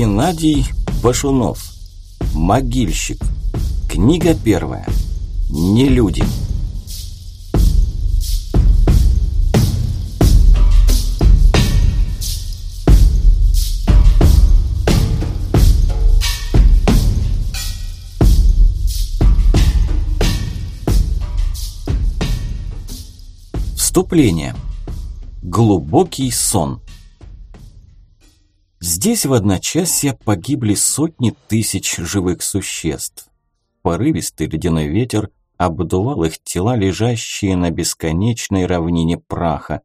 Геннадий Башунов. Могильщик. Книга первая. Не люди. Вступление. Глубокий сон. Здесь в одночасье погибли сотни тысяч живых существ. Порывистый ледяной ветер обдувал их тела, лежащие на бесконечной равнине праха.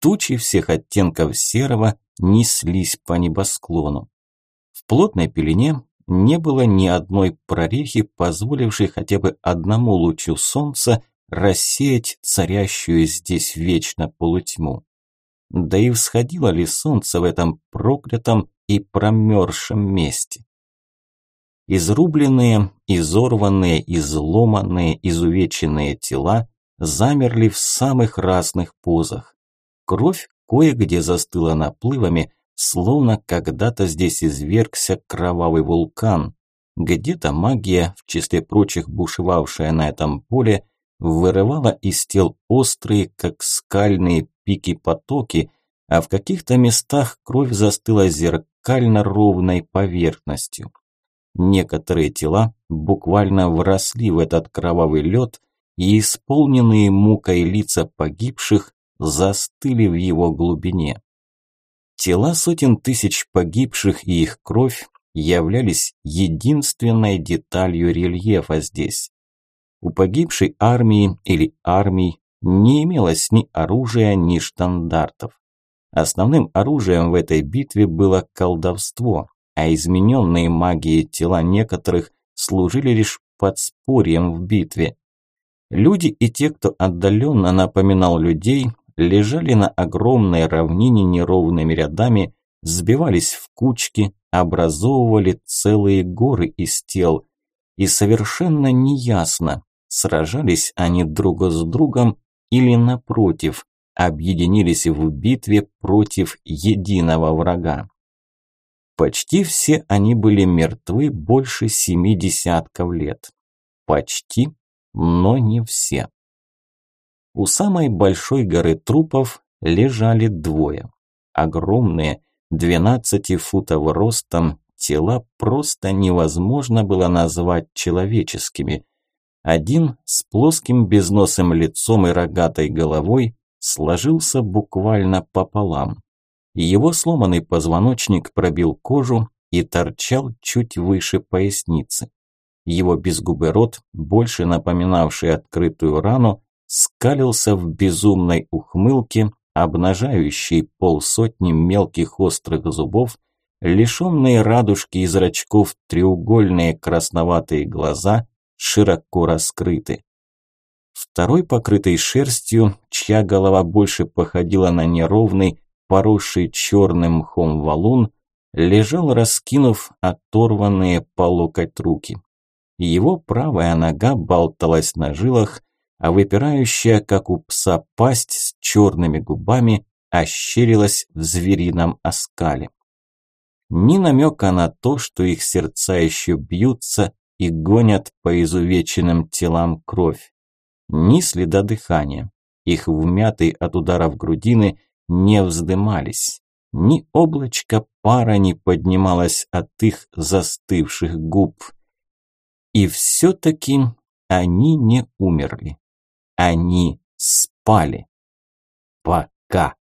Тучи всех оттенков серого неслись по небосклону. В плотной пелене не было ни одной прорехи, позволившей хотя бы одному лучу солнца рассеять царящую здесь вечно полутьму. Да и всходило ли солнце в этом проклятом и промерзшем месте? Изрубленные, изорванные, изломанные, изувеченные тела замерли в самых разных позах. Кровь кое-где застыла наплывами, словно когда-то здесь извергся кровавый вулкан. Где-то магия, в числе прочих бушевавшая на этом поле, вырывала из тел острые, как скальные пики потоки, а в каких-то местах кровь застыла зеркально ровной поверхностью. Некоторые тела буквально вросли в этот кровавый лед, и исполненные мукой лица погибших застыли в его глубине. Тела сотен тысяч погибших и их кровь являлись единственной деталью рельефа здесь. У погибшей армии или армий не имелось ни оружия, ни штандартов. Основным оружием в этой битве было колдовство, а измененные магией тела некоторых служили лишь подспорьем в битве. Люди и те, кто отдаленно напоминал людей, лежали на огромной равнине неровными рядами, сбивались в кучки, образовывали целые горы из тел. И совершенно неясно, Сражались они друг с другом или напротив, объединились в битве против единого врага. Почти все они были мертвы больше семи десятков лет. Почти, но не все. У самой большой горы трупов лежали двое. Огромные, 12 футов ростом, тела просто невозможно было назвать человеческими. Один с плоским безносым лицом и рогатой головой сложился буквально пополам. Его сломанный позвоночник пробил кожу и торчал чуть выше поясницы. Его безгубый рот, больше напоминавший открытую рану, скалился в безумной ухмылке, обнажающей полсотни мелких острых зубов, лишенные радужки и зрачков треугольные красноватые глаза широко раскрыты. Второй, покрытый шерстью, чья голова больше походила на неровный, поросший черным мхом валун, лежал, раскинув оторванные по локоть руки. Его правая нога болталась на жилах, а выпирающая, как у пса, пасть с черными губами ощерилась в зверином оскале. Ни намека на то, что их сердца еще бьются и гонят по изувеченным телам кровь. Ни следа дыхания. Их вмятые от ударов грудины не вздымались. Ни облачко пара не поднималось от их застывших губ. И все-таки они не умерли. Они спали. Пока.